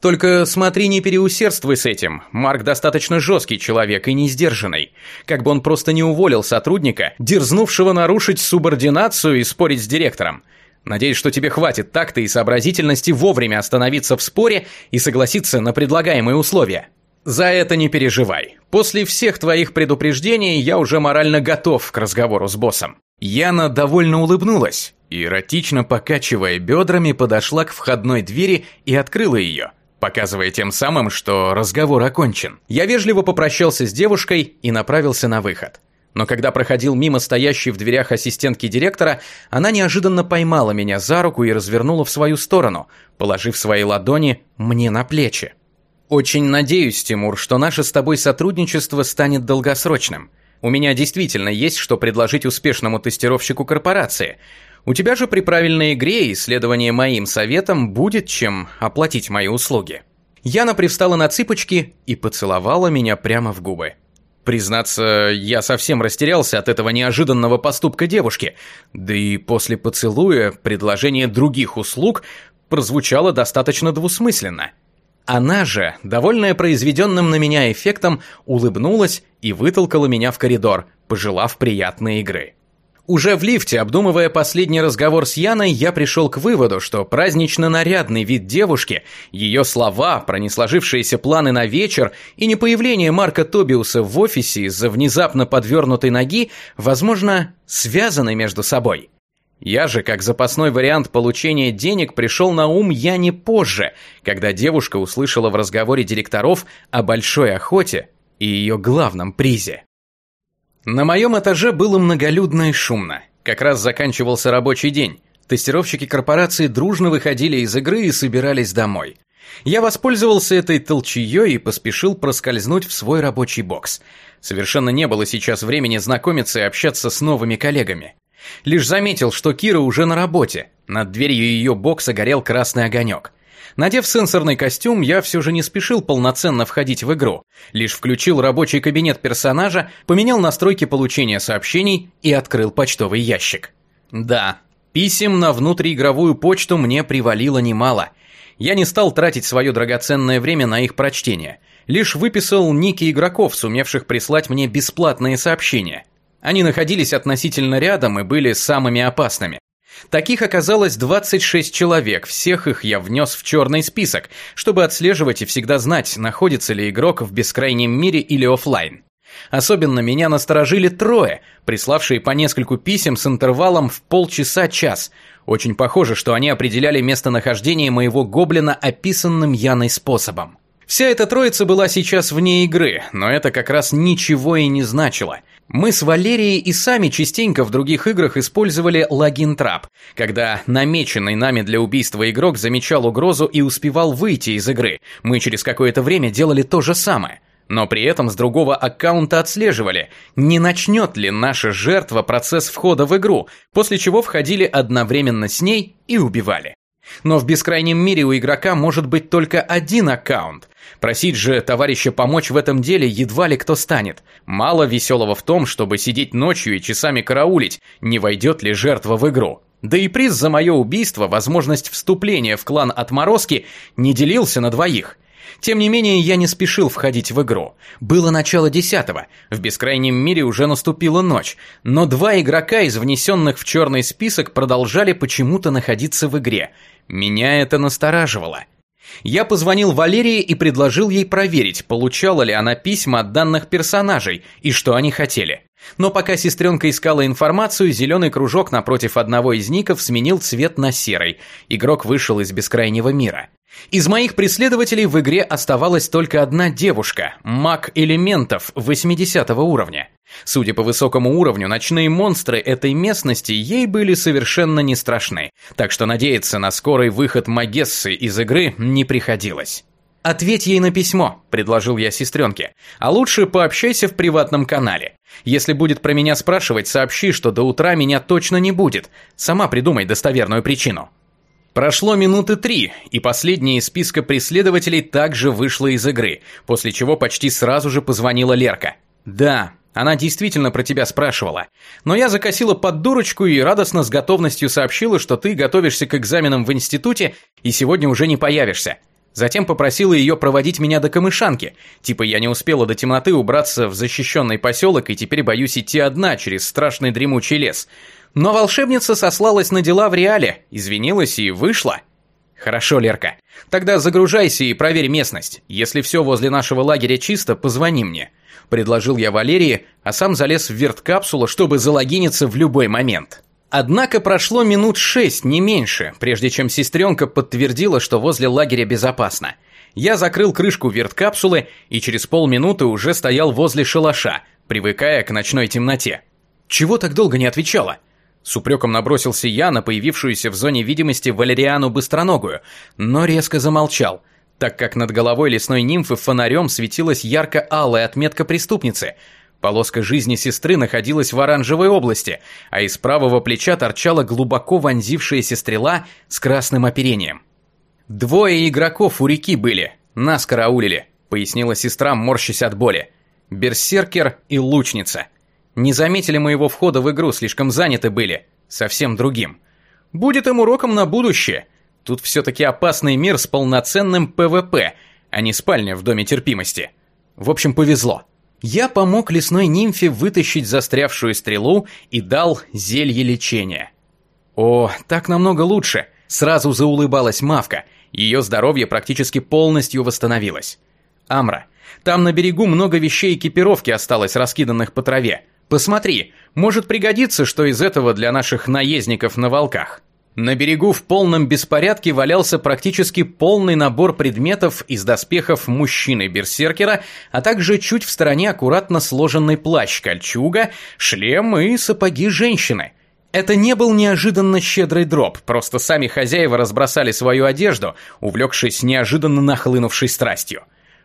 Только смотри, не переусердствуй с этим. Марк достаточно жесткий человек и не сдержанный. Как бы он просто не уволил сотрудника, дерзнувшего нарушить субординацию и спорить с директором. Надеюсь, что тебе хватит такта и сообразительности вовремя остановиться в споре и согласиться на предлагаемые условия. «За это не переживай. После всех твоих предупреждений я уже морально готов к разговору с боссом». Яна довольно улыбнулась и, эротично покачивая бедрами, подошла к входной двери и открыла ее, показывая тем самым, что разговор окончен. Я вежливо попрощался с девушкой и направился на выход. Но когда проходил мимо стоящей в дверях ассистентки директора, она неожиданно поймала меня за руку и развернула в свою сторону, положив свои ладони мне на плечи. Очень надеюсь, Тимур, что наше с тобой сотрудничество станет долгосрочным. У меня действительно есть что предложить успешному тестировщику корпорации. У тебя же при правильной игре и следовании моим советам будет чем оплатить мои услуги. Яна привстала на цыпочки и поцеловала меня прямо в губы. Признаться, я совсем растерялся от этого неожиданного поступка девушки. Да и после поцелуя предложение других услуг прозвучало достаточно двусмысленно – она же, довольная произведенным на меня эффектом, улыбнулась и вытолкала меня в коридор, пожелав приятной игры. Уже в лифте, обдумывая последний разговор с Яной, я пришел к выводу, что празднично-нарядный вид девушки, ее слова про несложившиеся планы на вечер и не появление Марка Тобиуса в офисе из-за внезапно подвернутой ноги, возможно, связаны между собой. Я же, как запасной вариант получения денег, пришел на ум я не позже, когда девушка услышала в разговоре директоров о большой охоте и ее главном призе. На моем этаже было многолюдно и шумно. Как раз заканчивался рабочий день. Тестировщики корпорации дружно выходили из игры и собирались домой. Я воспользовался этой толчеей и поспешил проскользнуть в свой рабочий бокс. Совершенно не было сейчас времени знакомиться и общаться с новыми коллегами. Лишь заметил, что Кира уже на работе. Над дверью ее бокса горел красный огонек. Надев сенсорный костюм, я все же не спешил полноценно входить в игру. Лишь включил рабочий кабинет персонажа, поменял настройки получения сообщений и открыл почтовый ящик. Да, писем на внутриигровую почту мне привалило немало. Я не стал тратить свое драгоценное время на их прочтение. Лишь выписал ники игроков, сумевших прислать мне бесплатные сообщения – они находились относительно рядом и были самыми опасными. Таких оказалось 26 человек, всех их я внес в черный список, чтобы отслеживать и всегда знать, находится ли игрок в бескрайнем мире или офлайн. Особенно меня насторожили трое, приславшие по нескольку писем с интервалом в полчаса-час. Очень похоже, что они определяли местонахождение моего гоблина описанным Яной способом. Вся эта троица была сейчас вне игры, но это как раз ничего и не значило. Мы с Валерией и сами частенько в других играх использовали логин-трап, когда намеченный нами для убийства игрок замечал угрозу и успевал выйти из игры. Мы через какое-то время делали то же самое. Но при этом с другого аккаунта отслеживали, не начнет ли наша жертва процесс входа в игру, после чего входили одновременно с ней и убивали. Но в бескрайнем мире у игрока может быть только один аккаунт. Просить же товарища помочь в этом деле едва ли кто станет. Мало веселого в том, чтобы сидеть ночью и часами караулить, не войдет ли жертва в игру. Да и приз за мое убийство, возможность вступления в клан Отморозки, не делился на двоих. Тем не менее, я не спешил входить в игру. Было начало десятого, в бескрайнем мире уже наступила ночь, но два игрока из внесенных в черный список продолжали почему-то находиться в игре. Меня это настораживало. Я позвонил Валерии и предложил ей проверить, получала ли она письма от данных персонажей и что они хотели. Но пока сестренка искала информацию, зеленый кружок напротив одного из ников сменил цвет на серый. Игрок вышел из бескрайнего мира. Из моих преследователей в игре оставалась только одна девушка, маг элементов 80 уровня. Судя по высокому уровню, ночные монстры этой местности ей были совершенно не страшны, так что надеяться на скорый выход Магессы из игры не приходилось. «Ответь ей на письмо», – предложил я сестренке. «А лучше пообщайся в приватном канале. Если будет про меня спрашивать, сообщи, что до утра меня точно не будет. Сама придумай достоверную причину». Прошло минуты три, и последняя из списка преследователей также вышла из игры, после чего почти сразу же позвонила Лерка. «Да, она действительно про тебя спрашивала. Но я закосила под дурочку и радостно с готовностью сообщила, что ты готовишься к экзаменам в институте и сегодня уже не появишься. Затем попросила ее проводить меня до Камышанки. Типа я не успела до темноты убраться в защищенный поселок и теперь боюсь идти одна через страшный дремучий лес. Но волшебница сослалась на дела в реале, извинилась и вышла. Хорошо, Лерка. Тогда загружайся и проверь местность. Если все возле нашего лагеря чисто, позвони мне. Предложил я Валерии, а сам залез в верткапсулу, чтобы залогиниться в любой момент. Однако прошло минут шесть, не меньше, прежде чем сестренка подтвердила, что возле лагеря безопасно. Я закрыл крышку верткапсулы и через полминуты уже стоял возле шалаша, привыкая к ночной темноте. Чего так долго не отвечала? С упреком набросился я на появившуюся в зоне видимости Валериану Быстроногую, но резко замолчал, так как над головой лесной нимфы фонарем светилась ярко-алая отметка преступницы. Полоска жизни сестры находилась в оранжевой области, а из правого плеча торчала глубоко вонзившаяся стрела с красным оперением. «Двое игроков у реки были, нас караулили», — пояснила сестра, морщась от боли. «Берсеркер и лучница». Не заметили моего входа в игру, слишком заняты были. Совсем другим. Будет им уроком на будущее. Тут все-таки опасный мир с полноценным ПВП, а не спальня в доме терпимости. В общем, повезло. Я помог лесной нимфе вытащить застрявшую стрелу и дал зелье лечения. О, так намного лучше. Сразу заулыбалась Мавка. Ее здоровье практически полностью восстановилось. Амра, там на берегу много вещей экипировки осталось раскиданных по траве. Посмотри, может пригодиться, что из этого для наших наездников на волках. На берегу в полном беспорядке валялся практически полный набор предметов из доспехов мужчины-берсеркера, а также чуть в стороне аккуратно сложенный плащ-кольчуга, шлем и сапоги женщины. Это не был неожиданно щедрый дроп, просто сами хозяева разбросали свою одежду, увлекшись неожиданно нахлынувшей страстью.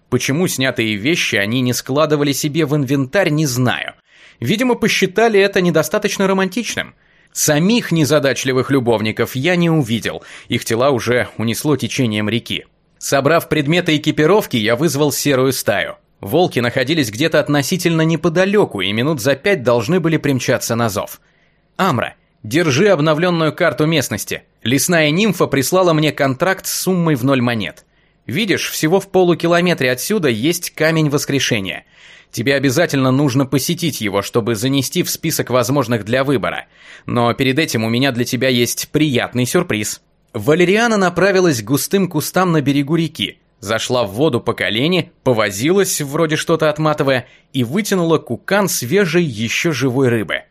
Почему снятые вещи они не складывали себе в инвентарь, не знаю – Видимо, посчитали это недостаточно романтичным. Самих незадачливых любовников я не увидел, их тела уже унесло течением реки. Собрав предметы экипировки, я вызвал серую стаю. Волки находились где-то относительно неподалеку и минут за пять должны были примчаться на зов. «Амра, держи обновленную карту местности. Лесная нимфа прислала мне контракт с суммой в ноль монет. Видишь, всего в полукилометре отсюда есть камень воскрешения. Тебе обязательно нужно посетить его, чтобы занести в список возможных для выбора. Но перед этим у меня для тебя есть приятный сюрприз. Валериана направилась к густым кустам на берегу реки, зашла в воду по колени, повозилась, вроде что-то отматывая, и вытянула кукан свежей еще живой рыбы.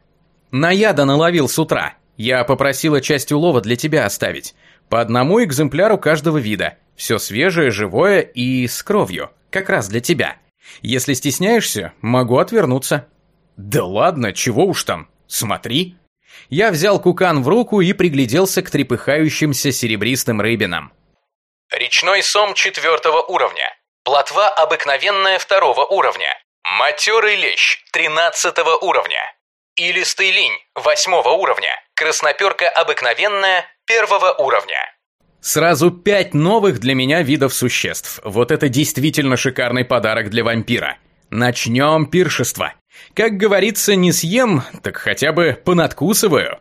Наяда наловил с утра. Я попросила часть улова для тебя оставить. По одному экземпляру каждого вида. Все свежее, живое и с кровью. Как раз для тебя. Если стесняешься, могу отвернуться. Да ладно, чего уж там. Смотри. Я взял кукан в руку и пригляделся к трепыхающимся серебристым рыбинам. Речной сом четвертого уровня. Плотва обыкновенная второго уровня. Матерый лещ тринадцатого уровня. Илистый линь восьмого уровня. Красноперка обыкновенная первого уровня. Сразу пять новых для меня видов существ. Вот это действительно шикарный подарок для вампира. Начнем пиршество. Как говорится, не съем, так хотя бы понадкусываю.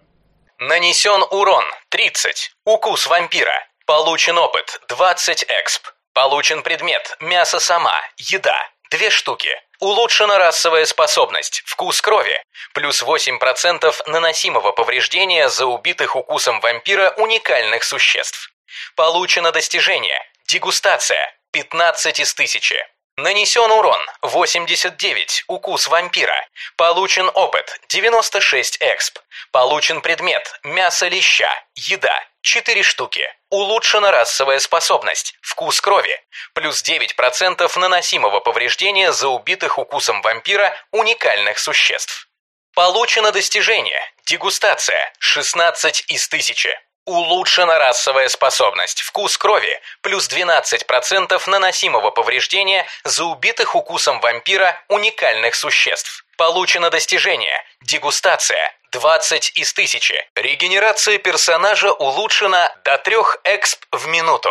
Нанесен урон 30. Укус вампира. Получен опыт 20 эксп. Получен предмет мясо сама, еда, две штуки. Улучшена расовая способность вкус крови. Плюс 8% наносимого повреждения за убитых укусом вампира уникальных существ. Получено достижение дегустация 15 из 1000. Нанесен урон 89, укус вампира. Получен опыт 96 эксп. Получен предмет мясо леща, еда 4 штуки. Улучшена расовая способность вкус крови. Плюс 9% наносимого повреждения за убитых укусом вампира уникальных существ. Получено достижение дегустация 16 из 1000. Улучшена расовая способность. Вкус крови. Плюс 12% наносимого повреждения за убитых укусом вампира уникальных существ. Получено достижение. Дегустация. 20 из 1000. Регенерация персонажа улучшена до 3 эксп в минуту.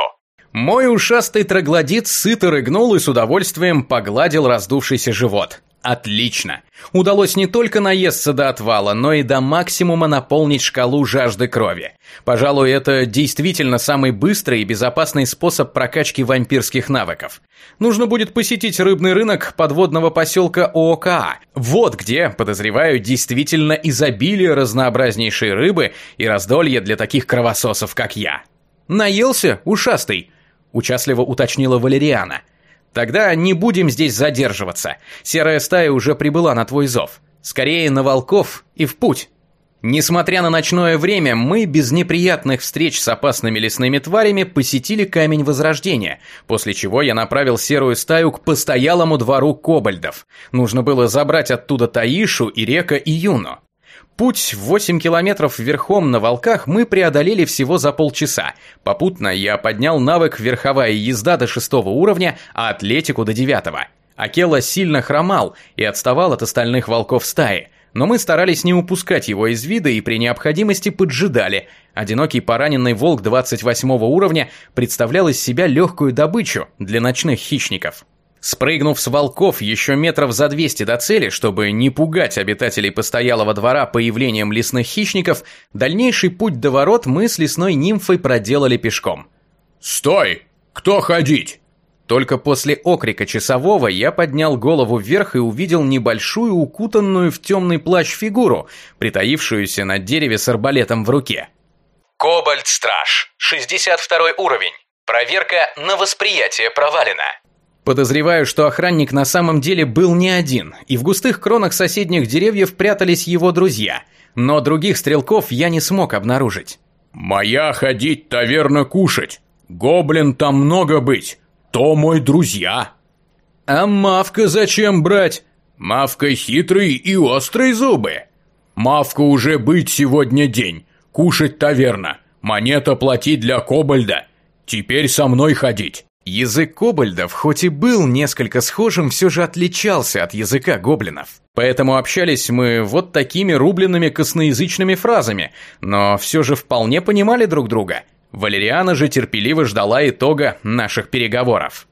Мой ушастый троглодит сыто рыгнул и с удовольствием погладил раздувшийся живот. Отлично. Удалось не только наесться до отвала, но и до максимума наполнить шкалу жажды крови. Пожалуй, это действительно самый быстрый и безопасный способ прокачки вампирских навыков. Нужно будет посетить рыбный рынок подводного поселка ООКА. Вот где, подозреваю, действительно изобилие разнообразнейшей рыбы и раздолье для таких кровососов, как я. «Наелся, ушастый?» – участливо уточнила Валериана – Тогда не будем здесь задерживаться. Серая стая уже прибыла на твой зов. Скорее на волков и в путь. Несмотря на ночное время, мы без неприятных встреч с опасными лесными тварями посетили Камень Возрождения, после чего я направил серую стаю к постоялому двору кобальдов. Нужно было забрать оттуда Таишу, Ирека и Юну. Путь в 8 километров верхом на волках мы преодолели всего за полчаса. Попутно я поднял навык верховая езда до шестого уровня, а атлетику до девятого. Акела сильно хромал и отставал от остальных волков стаи, но мы старались не упускать его из вида и при необходимости поджидали. Одинокий пораненный волк 28 уровня представлял из себя легкую добычу для ночных хищников. Спрыгнув с волков еще метров за 200 до цели, чтобы не пугать обитателей постоялого двора появлением лесных хищников, дальнейший путь до ворот мы с лесной нимфой проделали пешком. «Стой! Кто ходить?» Только после окрика часового я поднял голову вверх и увидел небольшую укутанную в темный плащ фигуру, притаившуюся на дереве с арбалетом в руке. Кобальт-страж, 62 уровень. Проверка на восприятие провалена. Подозреваю, что охранник на самом деле был не один, и в густых кронах соседних деревьев прятались его друзья, но других стрелков я не смог обнаружить. «Моя ходить таверна кушать. Гоблин там много быть. То мой друзья». «А мавка зачем брать?» «Мавка хитрый и острые зубы». «Мавка уже быть сегодня день. Кушать таверна. Монета платить для кобальда. Теперь со мной ходить». Язык кобальдов, хоть и был несколько схожим, все же отличался от языка гоблинов. Поэтому общались мы вот такими рубленными косноязычными фразами, но все же вполне понимали друг друга. Валериана же терпеливо ждала итога наших переговоров.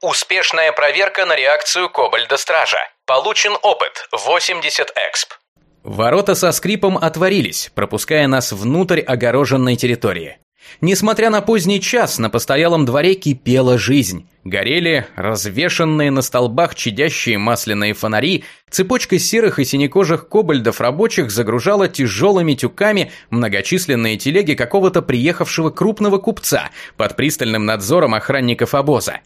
Успешная проверка на реакцию Кобальда-стража. Получен опыт 80 эксп. Ворота со скрипом отворились, пропуская нас внутрь огороженной территории. Несмотря на поздний час, на постоялом дворе кипела жизнь. Горели развешанные на столбах чадящие масляные фонари, цепочка серых и синекожих кобальдов рабочих загружала тяжелыми тюками многочисленные телеги какого-то приехавшего крупного купца под пристальным надзором охранников обоза.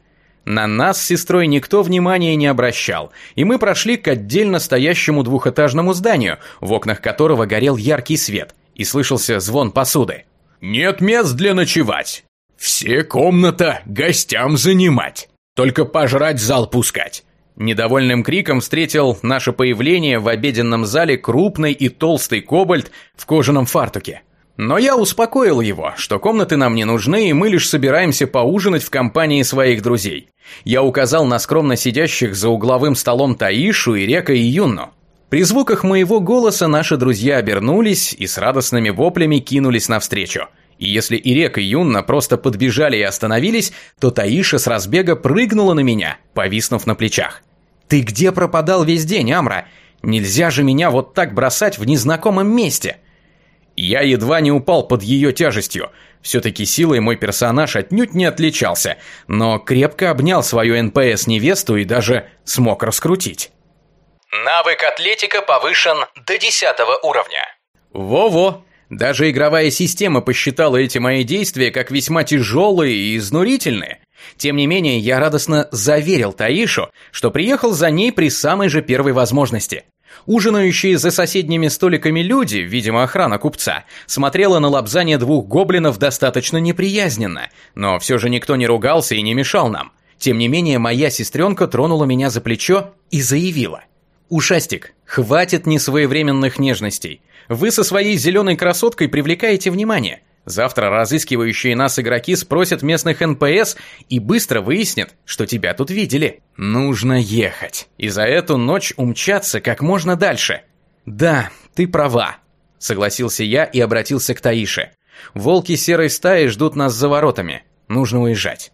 На нас с сестрой никто внимания не обращал, и мы прошли к отдельно стоящему двухэтажному зданию, в окнах которого горел яркий свет, и слышался звон посуды. «Нет мест для ночевать!» Все комната гостям занимать. Только пожрать зал пускать. Недовольным криком встретил наше появление в обеденном зале крупный и толстый кобальт в кожаном фартуке. Но я успокоил его, что комнаты нам не нужны, и мы лишь собираемся поужинать в компании своих друзей. Я указал на скромно сидящих за угловым столом Таишу, и Река и Юнну. При звуках моего голоса наши друзья обернулись и с радостными воплями кинулись навстречу. И если Ирек и Юнна просто подбежали и остановились, то Таиша с разбега прыгнула на меня, повиснув на плечах. «Ты где пропадал весь день, Амра? Нельзя же меня вот так бросать в незнакомом месте!» Я едва не упал под ее тяжестью. Все-таки силой мой персонаж отнюдь не отличался, но крепко обнял свою НПС-невесту и даже смог раскрутить. Навык атлетика повышен до 10 уровня. Во-во! Даже игровая система посчитала эти мои действия как весьма тяжелые и изнурительные. Тем не менее, я радостно заверил Таишу, что приехал за ней при самой же первой возможности. Ужинающие за соседними столиками люди, видимо охрана купца, смотрела на лобзание двух гоблинов достаточно неприязненно, но все же никто не ругался и не мешал нам. Тем не менее, моя сестренка тронула меня за плечо и заявила. «Ушастик, хватит несвоевременных нежностей. Вы со своей зеленой красоткой привлекаете внимание. Завтра разыскивающие нас игроки спросят местных НПС и быстро выяснят, что тебя тут видели. Нужно ехать. И за эту ночь умчаться как можно дальше. Да, ты права, согласился я и обратился к Таише. Волки серой стаи ждут нас за воротами. Нужно уезжать.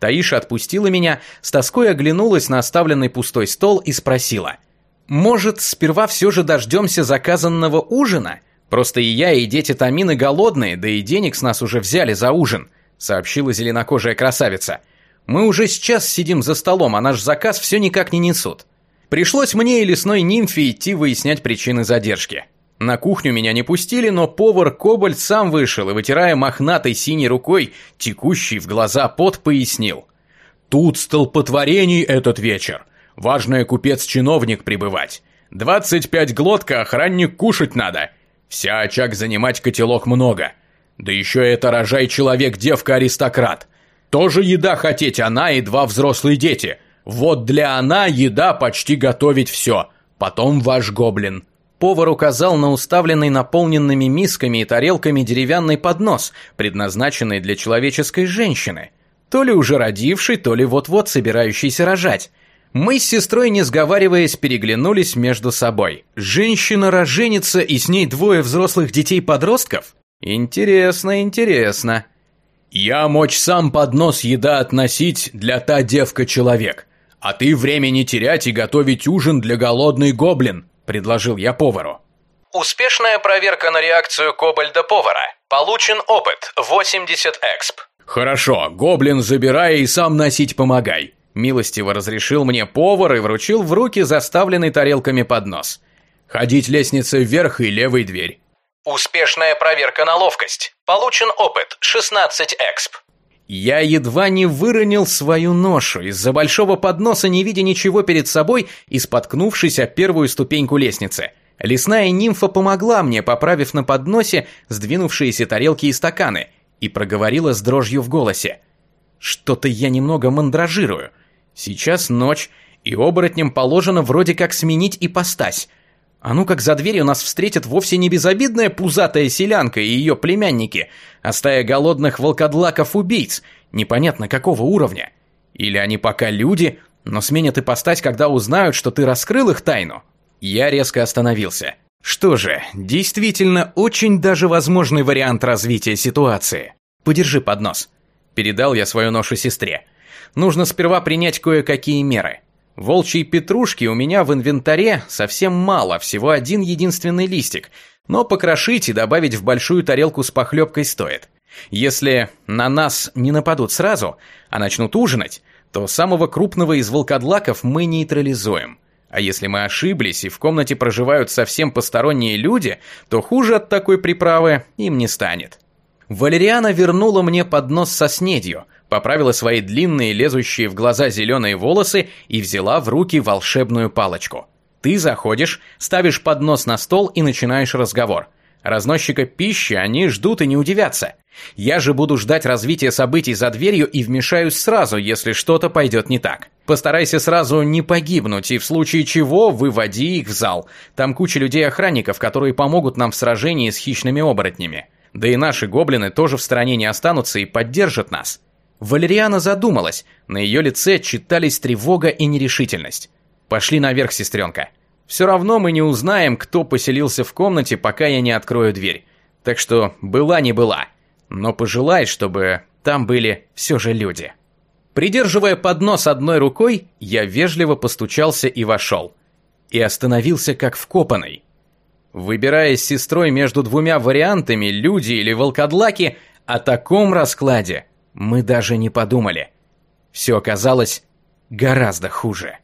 Таиша отпустила меня, с тоской оглянулась на оставленный пустой стол и спросила. «Может, сперва все же дождемся заказанного ужина?» Просто и я, и дети Тамины голодные, да и денег с нас уже взяли за ужин», — сообщила зеленокожая красавица. «Мы уже сейчас сидим за столом, а наш заказ все никак не несут». Пришлось мне и лесной нимфе идти выяснять причины задержки. На кухню меня не пустили, но повар Кобальт сам вышел и, вытирая мохнатой синей рукой, текущий в глаза пот, пояснил. «Тут столпотворений этот вечер. Важное купец-чиновник прибывать. Двадцать пять глотка, охранник кушать надо. Вся очаг занимать котелок много. Да еще это рожай человек-девка-аристократ. Тоже еда хотеть она и два взрослые дети. Вот для она еда почти готовить все. Потом ваш гоблин. Повар указал на уставленный наполненными мисками и тарелками деревянный поднос, предназначенный для человеческой женщины. То ли уже родивший, то ли вот-вот собирающийся рожать. Мы с сестрой, не сговариваясь, переглянулись между собой. Женщина роженица и с ней двое взрослых детей-подростков? Интересно, интересно. Я мочь сам поднос еда относить для та девка-человек. А ты времени терять и готовить ужин для голодный гоблин, предложил я повару. Успешная проверка на реакцию кобальда-повара. Получен опыт 80 эксп. Хорошо, гоблин забирай и сам носить помогай. Милостиво разрешил мне повар и вручил в руки заставленный тарелками поднос. Ходить лестницей вверх и левой дверь. Успешная проверка на ловкость. Получен опыт 16 эксп. Я едва не выронил свою ношу из-за большого подноса, не видя ничего перед собой и споткнувшись о первую ступеньку лестницы. Лесная нимфа помогла мне, поправив на подносе сдвинувшиеся тарелки и стаканы, и проговорила с дрожью в голосе. «Что-то я немного мандражирую. Сейчас ночь, и оборотням положено вроде как сменить ипостась. А ну как за дверью нас встретит вовсе не безобидная пузатая селянка и ее племянники, а стая голодных волкодлаков-убийц, непонятно какого уровня. Или они пока люди, но сменят ипостась, когда узнают, что ты раскрыл их тайну. Я резко остановился. Что же, действительно очень даже возможный вариант развития ситуации. Подержи поднос. Передал я свою ношу сестре нужно сперва принять кое-какие меры. Волчьей петрушки у меня в инвентаре совсем мало, всего один единственный листик, но покрошить и добавить в большую тарелку с похлебкой стоит. Если на нас не нападут сразу, а начнут ужинать, то самого крупного из волкодлаков мы нейтрализуем. А если мы ошиблись и в комнате проживают совсем посторонние люди, то хуже от такой приправы им не станет. Валериана вернула мне поднос со снедью, поправила свои длинные, лезущие в глаза зеленые волосы и взяла в руки волшебную палочку. Ты заходишь, ставишь поднос на стол и начинаешь разговор. Разносчика пищи они ждут и не удивятся. Я же буду ждать развития событий за дверью и вмешаюсь сразу, если что-то пойдет не так. Постарайся сразу не погибнуть, и в случае чего выводи их в зал. Там куча людей-охранников, которые помогут нам в сражении с хищными оборотнями. Да и наши гоблины тоже в стороне не останутся и поддержат нас. Валериана задумалась, на ее лице читались тревога и нерешительность. «Пошли наверх, сестренка. Все равно мы не узнаем, кто поселился в комнате, пока я не открою дверь. Так что была не была. Но пожелай, чтобы там были все же люди». Придерживая поднос одной рукой, я вежливо постучался и вошел. И остановился как вкопанный. Выбирая с сестрой между двумя вариантами, люди или волкодлаки, о таком раскладе мы даже не подумали. Все оказалось гораздо хуже.